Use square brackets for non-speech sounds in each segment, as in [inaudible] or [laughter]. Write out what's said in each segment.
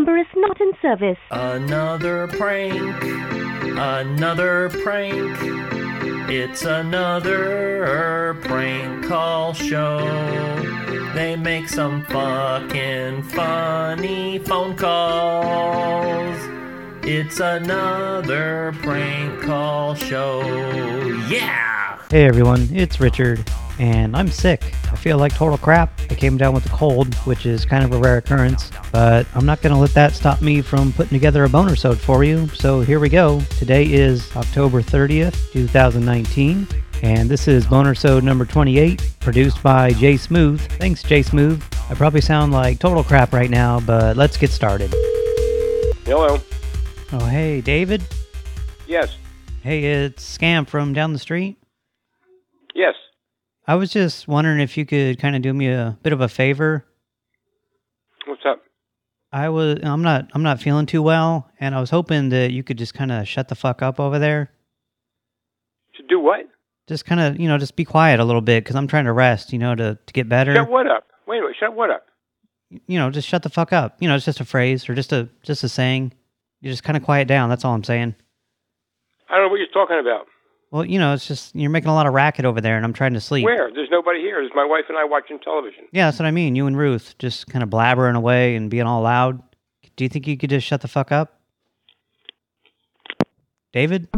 number is not in service. Another prank. Another prank. It's another prank call show. They make some fucking funny phone calls. It's another prank call show. Yeah! Hey everyone, it's Richard, and I'm sick. Feel like total crap. I came down with a cold, which is kind of a rare occurrence, but I'm not going to let that stop me from putting together a boner sode for you. So here we go. Today is October 30th, 2019, and this is boner sode number 28, produced by Jay Smooth. Thanks, Jay Smooth. I probably sound like total crap right now, but let's get started. Hello. Oh, hey, David. Yes. Hey, it's Scam from down the street. Yes. I was just wondering if you could kind of do me a bit of a favor. What's up? I was I'm not I'm not feeling too well, and I was hoping that you could just kind of shut the fuck up over there. To do what? Just kind of you know just be quiet a little bit because I'm trying to rest, you know, to to get better. Shut what up? Wait a minute. Shut what up? You know, just shut the fuck up. You know, it's just a phrase or just a just a saying. You just kind of quiet down. That's all I'm saying. I don't know what you're talking about. Well, you know, it's just you're making a lot of racket over there, and I'm trying to sleep. Where? There's nobody here. There's my wife and I watching television. Yeah, that's what I mean. You and Ruth just kind of blabbering away and being all loud. Do you think you could just shut the fuck up? David?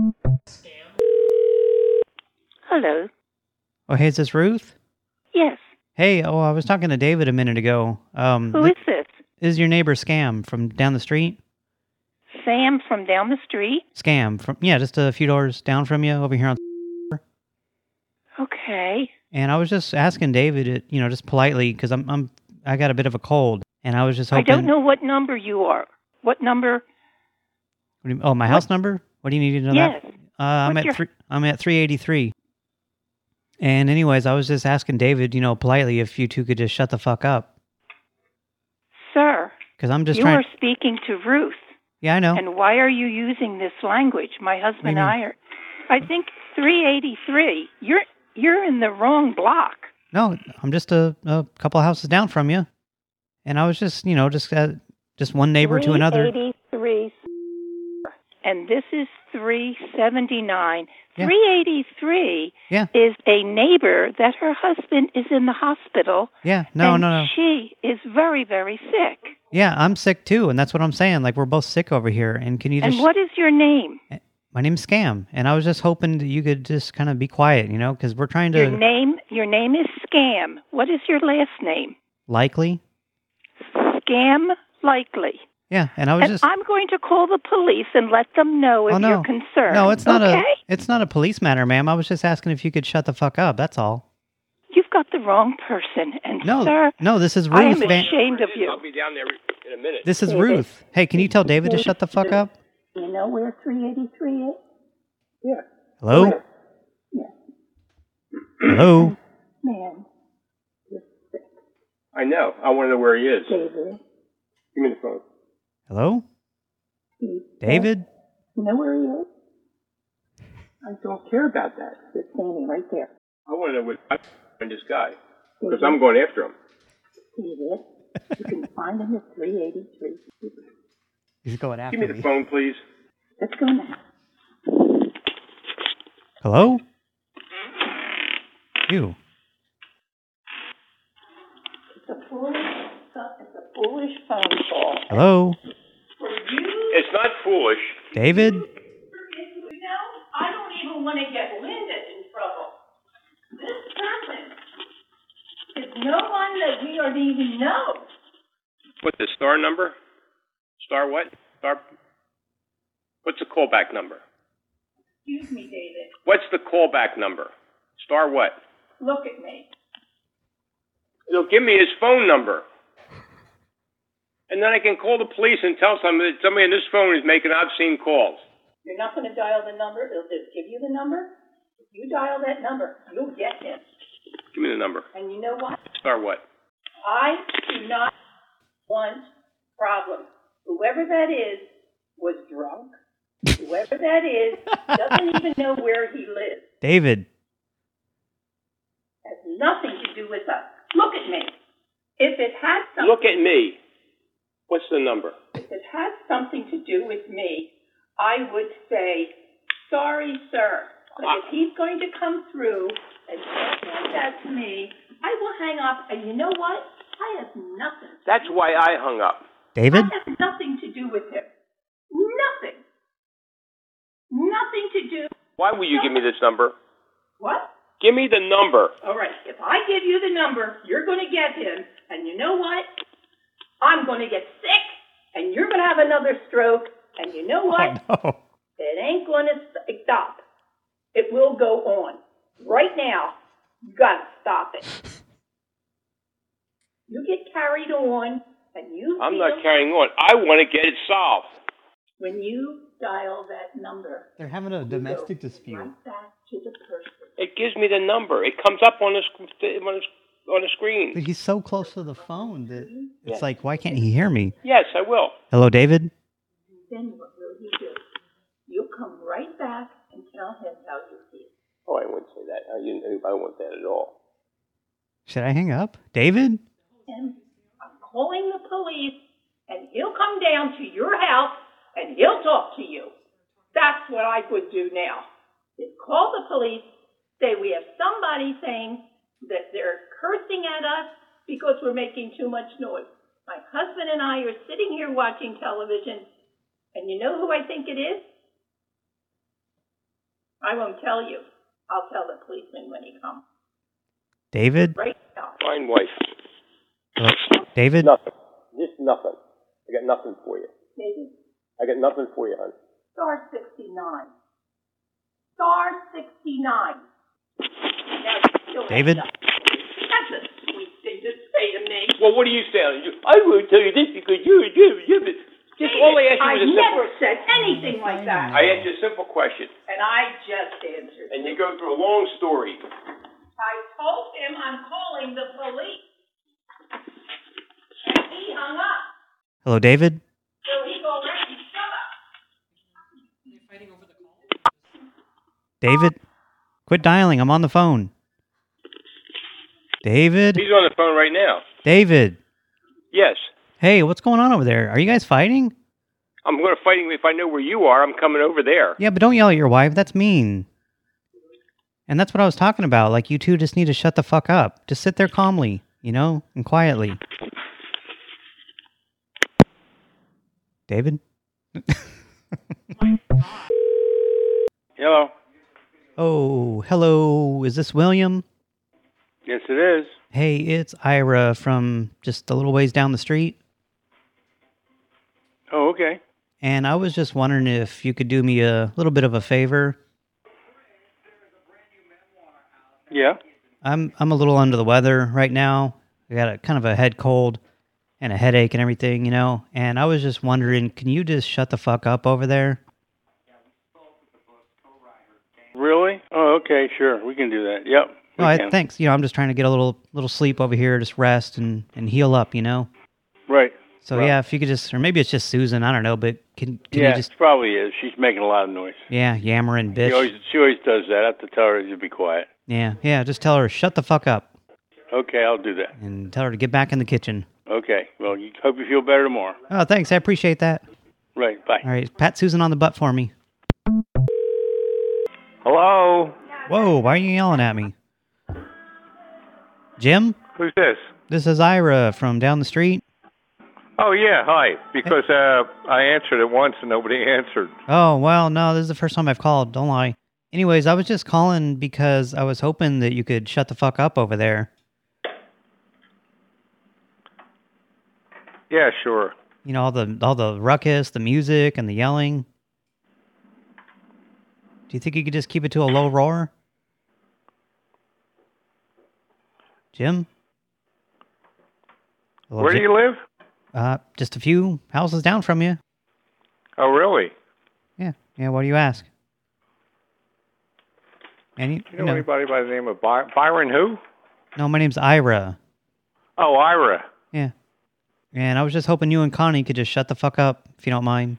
Hello. Oh, hey, is this Ruth? Yes. Hey, oh, I was talking to David a minute ago. Um, Who thi- is this? is your neighbor Scam from down the street? Sam from down the street? Scam from yeah, just a few doors down from you over here on. Okay. And I was just asking David, it, you know, just politely because I'm I'm I got a bit of a cold, and I was just hoping... I don't know what number you are. What number? What do you- oh, my house number? What do you need to know Yes. that? Uh, I'm at your- three. I'm at 383. And anyways, I was just asking David, you know, politely if you two could just shut the fuck up Sir, because I'm just you trying. are speaking to Ruth. Yeah, I know. And why are you using this language? My husband and? I are... I think 383. You're you're in the wrong block. No, I'm just a, a couple of houses down from you, and I was just, you know, just uh, just one neighbor to another. 383. And this is 379. Yeah. 383 Yeah. is a neighbor that her husband is in the hospital. Yeah, no, no, no. She is very, very sick. Yeah, I'm sick too, and that's what I'm saying. Like we're both sick over here, and can you just? And what is your name? Eh, my name's Scam, and I was just hoping that you could just kind of be quiet, you know, because we're trying to Your name your name is Scam. What is your last name? likely. Scam Likely. Yeah, and I was And just. I'm going to call the police and let them know oh, if oh no, you're concerned. no, it's not okay? a. It's not a police matter, ma'am. I was just asking if you could shut the fuck up. That's all. You've got the wrong person. And No, sir, no, this is Ruth. I Ruth. am Van- ashamed of you. I'll be down there in a minute. this is David. Ruth. Hey, can you tell David to shut the fuck up? You know where 383 is? Yeah. Hello. Hello. Man, I know. I want to know where he is. David. Give me the phone. Hello. David. You know where he is? I don't care about that. He's standing right there. I want to know what I find this guy because I'm going after him. David, you can [laughs] find him at 383. He's going after me. Give me the phone, please. Let's go now. Hello. You. It's a foolish, it's a foolish phone call. Hello. It's not foolish. David. You know, I don't even want to get Linda in trouble. This person is no one that we don't even know. What's the star number? Star what? Star. What's the callback number? Excuse me, David. What's the callback number? Star what? Look at me. He'll give me his phone number. And then I can call the police and tell somebody that somebody on this phone is making obscene calls. You're not going to dial the number. It'll just give you the number. If you dial that number, you'll get him. Give me the number. And you know what? Star what? I do not want problems. Whoever that is was drunk. Whoever that is doesn't even know where he lives. David. Has nothing to do with us. Look at me. If it had something, Look at me. What's the number? if it has something to do with me, I would say, sorry, sir. But if he's going to come through and talk like that to me, I will hang up. And you know what? I have nothing. That's why I hung up. David? I have nothing to do with him. Nothing. Nothing to do. Why will you give me this number? What? Give me the number. All right. If I give you the number, you're going to get him. And you know what? I'm going to get sick, and you're going to have another stroke. And you know what? Oh, no. It ain't going to stop. It will go on. Right now, you got to stop it. You get carried on, and you I'm not carrying on. I want to get it solved. when you dial that number, They're having a domestic dispute. right back to the person. It gives me the number. It comes up on the sc- on the, on the screen. But he's so close to the phone that it's Yeah. like, why can't he hear me? Yes, I will. Hello, David? Then what will you do? You'll come right back and tell him how you feel. Oh, I wouldn't say that. I, you know, I don't want that at all. Should I hang up? David? And I'm calling the police, and he'll come down to your house and he'll talk to you. That's what I would do now. Is call the police, say we have somebody saying that they're cursing at us because we're making too much noise. My husband and I are sitting here watching television, and you know who I think it is? I won't tell you. I'll tell the policeman when he comes. David? Right now. Fine wife. Hello? David? Nothing. Just nothing. I got nothing for you. Maybe I got nothing for you, hon. Star 69. Star 69. Now you still David? That's a sweet thing to say to me. Well, what are you saying? I won't tell you this because you're you, you, Just all I asked you was a never simple. said anything like that. I asked you a simple question, and I just answered. and you go through a long story. I told him I'm calling the police. And he hung up. Hello, David? So he go right and shut up. David? Quit dialing. I'm on the phone. David? He's on the phone right now. David? Yes. Hey, what's going on over there? Are you guys fighting? I'm going to fight him if I know where you are. I'm coming over there. Yeah, but don't yell at your wife. That's mean. And that's what I was talking about. Like, you two just need to shut the fuck up. Just sit there calmly, you know, and quietly. David? [laughs] Hello. Oh, hello. Is this William? Yes, it is. Hey, it's Ira from just a little ways down the street. Oh, okay. And I was just wondering if you could do me a little bit of a favor. Yeah. I'm I'm a little under the weather right now. I got a kind of a head cold and a headache and everything, you know. And I was just wondering, can you just shut the fuck up over there? Really? Oh, okay, sure. We can do that. Yep. We Oh, I, can. thanks. You know, I'm just trying to get a little little sleep over here, just rest and and heal up, you know. Right. So Well- yeah, if you could just, or maybe it's just Susan. I don't know, but can can yeah, you just, it probably is. She's making a lot of noise. yeah, yammering bitch. She always, she always does that. I have to tell her to be quiet. Yeah, yeah. Just tell her shut the fuck up Okay, I'll do that. and tell her to get back in the kitchen. Okay. Well, you hope you feel better tomorrow. Oh, thanks. I appreciate that. Right. Bye. All right, pat Susan on the butt for me. Hello. Whoa, why are you yelling at me? Jim, Who's this? this is Ira from down the street. Oh yeah. Hi. Because uh, I answered it once and nobody [laughs] answered. Oh, well, no, this is the first time I've called. Don't lie. Anyways, I was just calling because I was hoping that you could shut the fuck up over there. Yeah. Sure. You know, all the all the ruckus, the music, and the yelling. Do you think you could just keep it to a low roar? Jim? Hello, Where do you live? Uh, just a few houses down from you. Oh, really? Yeah, yeah, what do you ask? And you, You know, anybody by the name of By- Byron? Who? no, my name's Ira. Oh, Ira. Yeah. And I was just hoping you and Connie could just shut the fuck up, if you don't mind.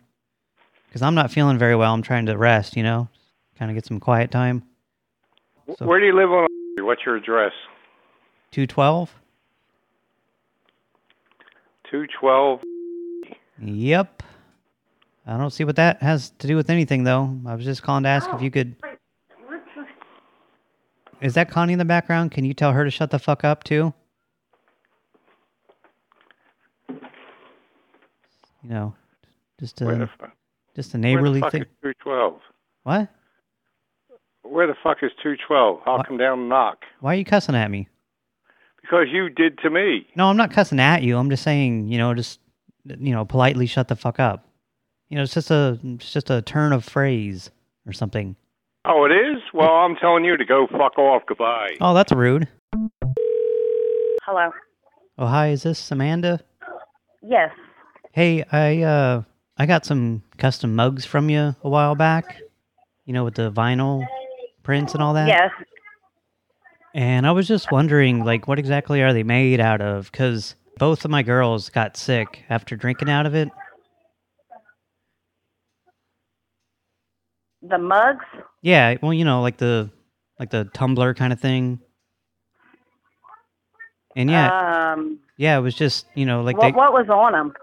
Because I'm not feeling very well. I'm trying to rest, you know? Kind of get some quiet time. So- Where do you live on? What's your address? 212? Two twelve. Yep. I don't see what that has to do with anything, though. I was just calling to ask if you could... Is that Connie in the background? Can you tell her to shut the fuck up, too? You know, just a, just a where neighborly the fuck thing. is 212? What? Where the fuck is 212? I'll What? come down and knock. Why are you cussing at me? Because you did to me. No, I'm not cussing at you. I'm just saying, you know, just, you know, politely shut the fuck up. You know, it's just a, it's just a turn of phrase or something. Oh, it is? Well, I'm telling you to go fuck off. Goodbye. Oh, that's rude. Hello. Oh, hi, is this Amanda? Yes. Hey, I, uh, I got some custom mugs from you a while back. You know, with the vinyl prints and all that? Yes. And I was just wondering, like, what exactly are they made out of? Because both of my girls got sick after drinking out of it. The mugs. Yeah, well, you know, like the like the tumbler kind of thing. And yeah, Um. yeah, it was just you know like what, they. what was on them?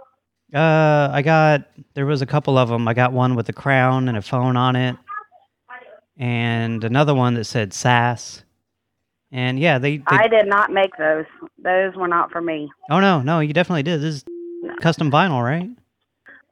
Uh, I got there was a couple of them. I got one with a crown and a phone on it, and another one that said "sass." And yeah, they. they I did not make those. Those were not for me. oh no, no, you definitely did. This is custom vinyl, right?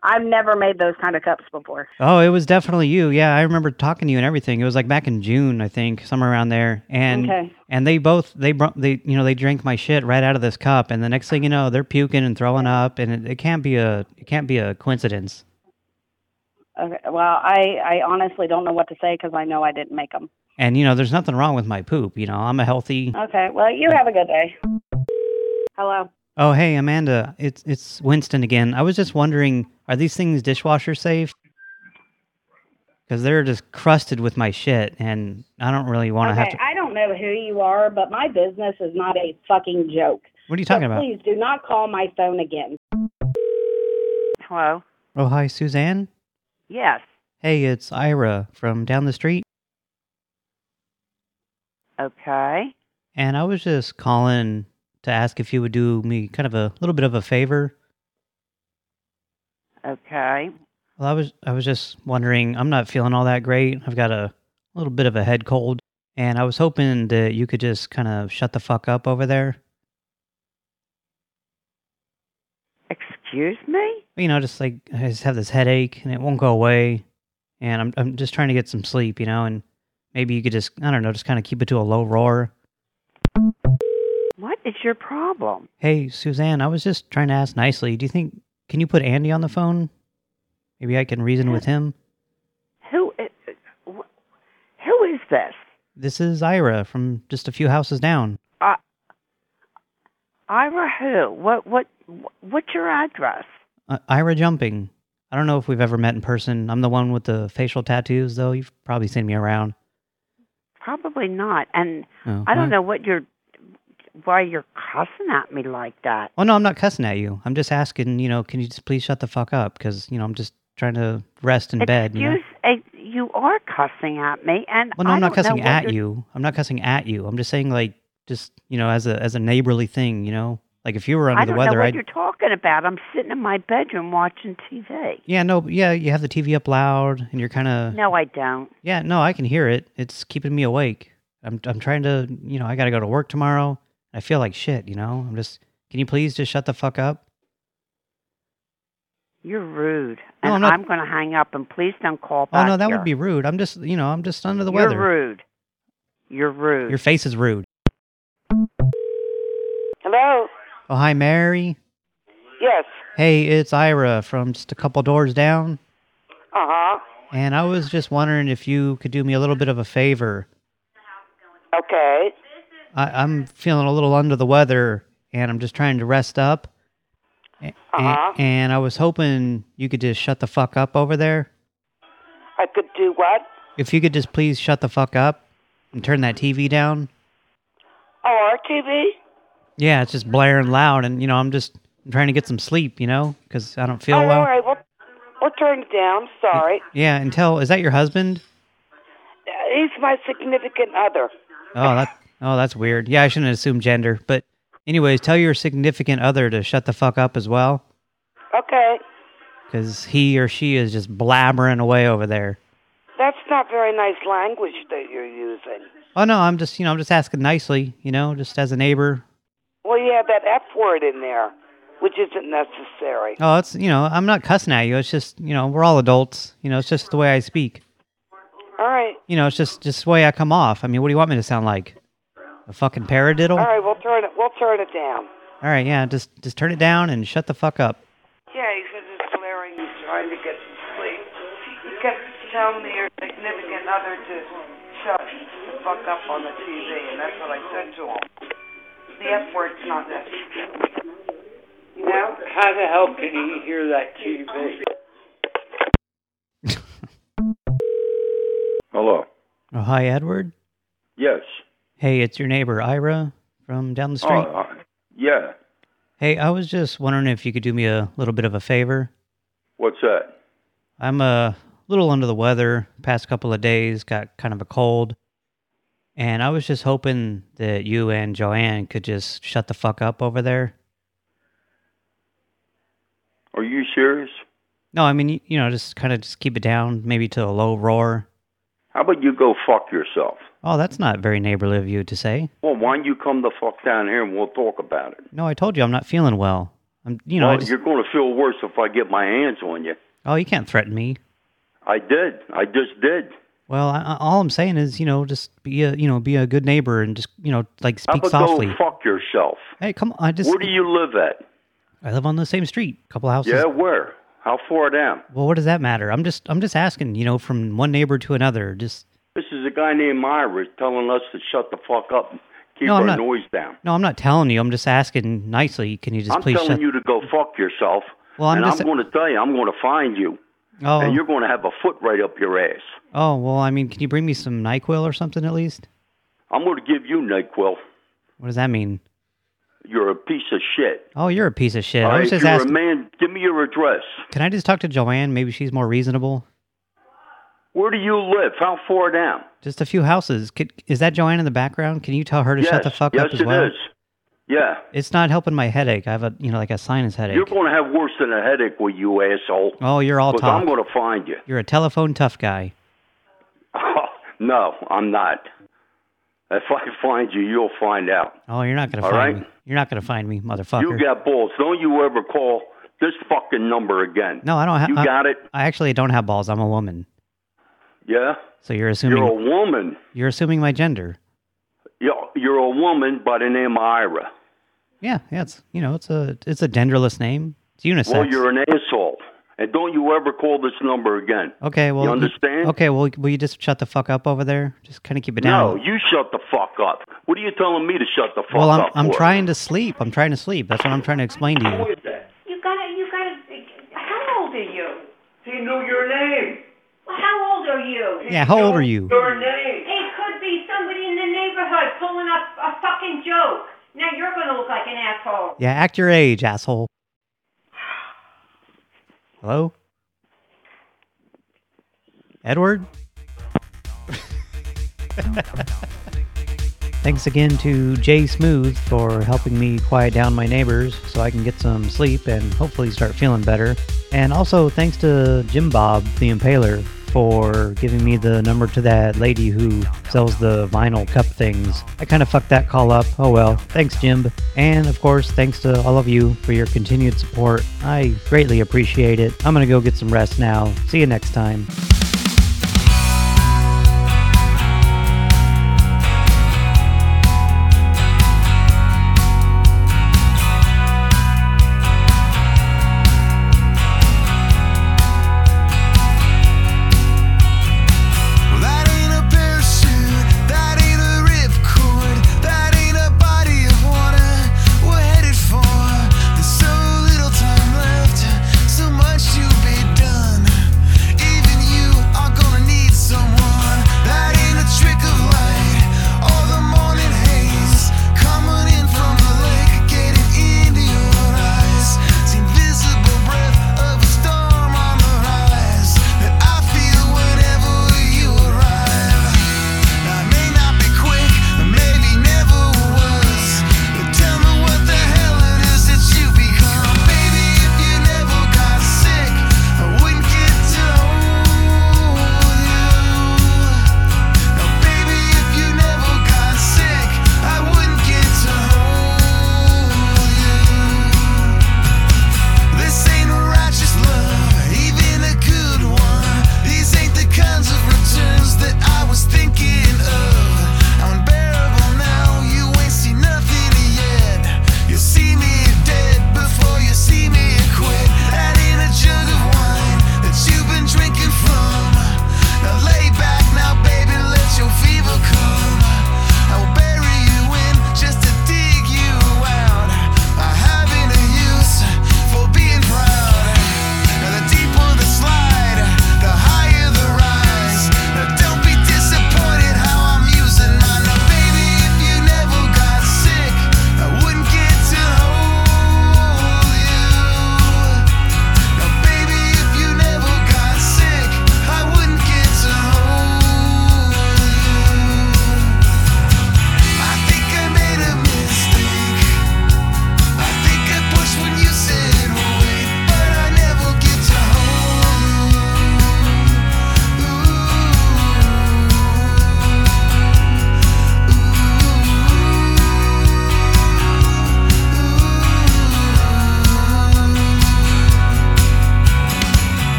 I've never made those kind of cups before. Oh, it was definitely you. Yeah, I remember talking to you and everything. It was like back in June, I think, somewhere around there. And Okay. and they both they brought they you know they drank my shit right out of this cup, and the next thing you know, they're puking and throwing up, and it, it can't be a it can't be a coincidence. Okay. Well, I I honestly don't know what to say because I know I didn't make them. And you know, there's nothing wrong with my poop. You know, I'm a healthy. Okay. Well, you have a good day. Hello. Oh, hey Amanda, it's it's Winston again. I was just wondering, are these things dishwasher safe? Because they're just crusted with my shit, and I don't really want to okay. have to. I don't know who you are, but my business is not a fucking joke. What are you So talking about? Please do not call my phone again. Hello? Oh, hi, Suzanne. Yes. Hey, it's Ira from down the street. Okay. And I was just calling to ask if you would do me kind of a little bit of a favor. Okay. Well, I was I was just wondering, I'm not feeling all that great. I've got a little bit of a head cold, and I was hoping that you could just kind of shut the fuck up over there. Excuse me? You know, just like I just have this headache and it won't go away, and I'm I'm just trying to get some sleep, you know, and maybe you could just I don't know, just kind of keep it to a low roar. What is your problem? Hey, Suzanne, I was just trying to ask nicely. Do you think can you put Andy on the phone? Maybe I can reason with him. Who Who is this? This is Ira from just a few houses down. Uh, Ira who? What what what's your address? Uh, Ira Jumping. I don't know if we've ever met in person. I'm the one with the facial tattoos, though. You've probably seen me around. Probably not. And Oh, I don't know what you're why you're cussing at me like that. Oh, no, I'm not cussing at you. I'm just asking, you know, can you just please shut the fuck up? Because, you know, I'm just trying to rest in bed, you know? Excuse eh, you are cussing at me and Well, no, I I'm not cussing at you're- you. I'm not cussing at you. I'm just saying, like, just, you know, as a as a neighborly thing, you know? Like, if you were under weather, I the don't know what I'd... you're talking about. I'm sitting in my bedroom watching TV. Yeah, no, yeah, you have the TV up loud, and you're kind of... No, I don't. Yeah, no, I can hear it. It's keeping me awake. I'm I'm trying to, you know, I got to go to work tomorrow. I feel like shit, you know? I'm just... Can you please just shut the fuck up? You're rude. No, and I'm I'm going to hang up and please don't call back Oh, no, that here. would be rude. I'm just, you know, I'm just under the weather. You're rude. You're rude. Your face is rude. Hello? Oh, hi, Mary. Yes. Hey, it's Ira from just a couple doors down. Uh-huh. And I was just wondering if you could do me a little bit of a favor. Okay. I, I'm feeling a little under the weather, and I'm just trying to rest up. Uh-huh. and I was hoping you could just shut the fuck up over there. I could do what? If you could just please shut the fuck up and turn that TV down. Oh, our TV? Yeah, it's just blaring loud, and, you know, I'm just I'm trying to get some sleep, you know, because I don't feel oh, well. all right. We'll, we'll turn it down. Sorry. Yeah, and tell, is that your husband? Uh, He's my significant other. Oh, that oh, that's weird. Yeah, I shouldn't assume gender. But anyways, tell your significant other to shut the fuck up as well. Okay. because he or she is just blabbering away over there. That's not very nice language that you're using. Oh no, I'm just you know I'm just asking nicely, you know, just as a neighbor. Well, you have that F word in there, which isn't necessary. Oh, it's you know I'm not cussing at you. It's just you know we're all adults. You know, it's just the way I speak. All right. You know, it's just just the way I come off. I mean, what do you want me to sound like? A fucking paradiddle? All right, we'll turn it. We'll turn it down. All right, yeah, just just turn it down and shut the fuck up. Yeah, he says it's glaring. He's trying to get some sleep. You kept telling me your significant other to shut the fuck up on the TV, and that's what I said to him. The F word's not necessary. You know? How the hell can he hear that TV? Hello. Oh, hi, Edward. Yes. Hey, it's your neighbor Ira from down the street. Oh, uh, yeah. Hey, I was just wondering if you could do me a little bit of a favor. What's that? I'm a little under the weather past couple of days, got kind of a cold. And I was just hoping that you and Joanne could just shut the fuck up over there. Are you serious? No, I mean, you, know, just kind of just keep it down, maybe to a low roar. How about you go fuck yourself? Oh, that's not very neighborly of you to say. Well, why don't you come the fuck down here and we'll talk about it? No, I told you I'm not feeling well. I'm, you know, well, just, you're going to feel worse if I get my hands on you. oh, you can't threaten me. I did. I just did. Well, I, all I'm saying is, you know, just be a, you know, be a good neighbor and just, you know, like How speak about softly. go fuck yourself? Hey, come on, I just, Where do you live at? I live on the same street, couple houses. Yeah, where? How far down? Well, what does that matter? I'm just, I'm just asking, you know, from one neighbor to another. Just, This is a guy named Myra telling us to shut the fuck up and keep No, our not- noise down. no, I'm not telling you. I'm just asking nicely. Can you just please? I'm telling you to go fuck yourself. Well, I'm and just- I'm going to tell you, I'm going to find you. Oh, And you're going to have a foot right up your ass. oh, well, I mean, can you bring me some NyQuil or something at least? I'm going to give you NyQuil. What does that mean? You're a piece of shit. Oh, you're a piece of shit. All I right, was just you're asking. a man. Give me your address. Can I just talk to Joanne? Maybe she's more reasonable. Where do you live? How far down? Just a few houses. Could, is that Joanne in the background? Can you tell her to yes, shut the fuck yes, up as it well? is. Yeah. It's not helping my headache. I have a, you know, like a sinus headache. You're going to have worse than a headache with you, asshole. oh, you're all talk. I'm going to find you. You're a telephone tough guy. [laughs] no, I'm not. If I find you, you'll find out. Oh, you're not gonna find right. me. You're not gonna find me, motherfucker. You got balls. Don't you ever call this fucking number again. no, I don't have. You got it? I actually don't have balls. I'm a woman. Yeah? So you're assuming You're a woman. you're assuming my gender. You're, you're a woman by the name of Ira. Yeah, yeah. It's you know, it's a it's a genderless name. It's unisex. Well, you're an asshole. And don't you ever call this number again. okay. Well, You understand? Okay. Well, will you just shut the fuck up over there? Just kind of keep it down. No, you shut the fuck up. What are you telling me to shut the fuck well, I'm up I'm for? trying to sleep. I'm trying to sleep. That's what I'm trying to explain to you. You gotta, you gotta. How old are you? He knew your name. Well, how old are you? Yeah. How old are you? Your name. It could be somebody in the neighborhood pulling up a fucking joke. Now you're gonna look like an asshole. Yeah. Act your age, asshole. Hello. Edward? [laughs] Thanks again to Jay Smooth for helping me quiet down my neighbors so I can get some sleep and hopefully start feeling better. And also thanks to Jim Bob, the Impaler, for giving me the number to that lady who sells the vinyl cup things. I kind of fucked that call up. Oh well. Thanks, Jim. And of course, thanks to all of you for your continued support. I greatly appreciate it. I'm gonna go get some rest now. See you next time.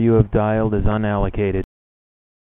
You have dialed is unallocated.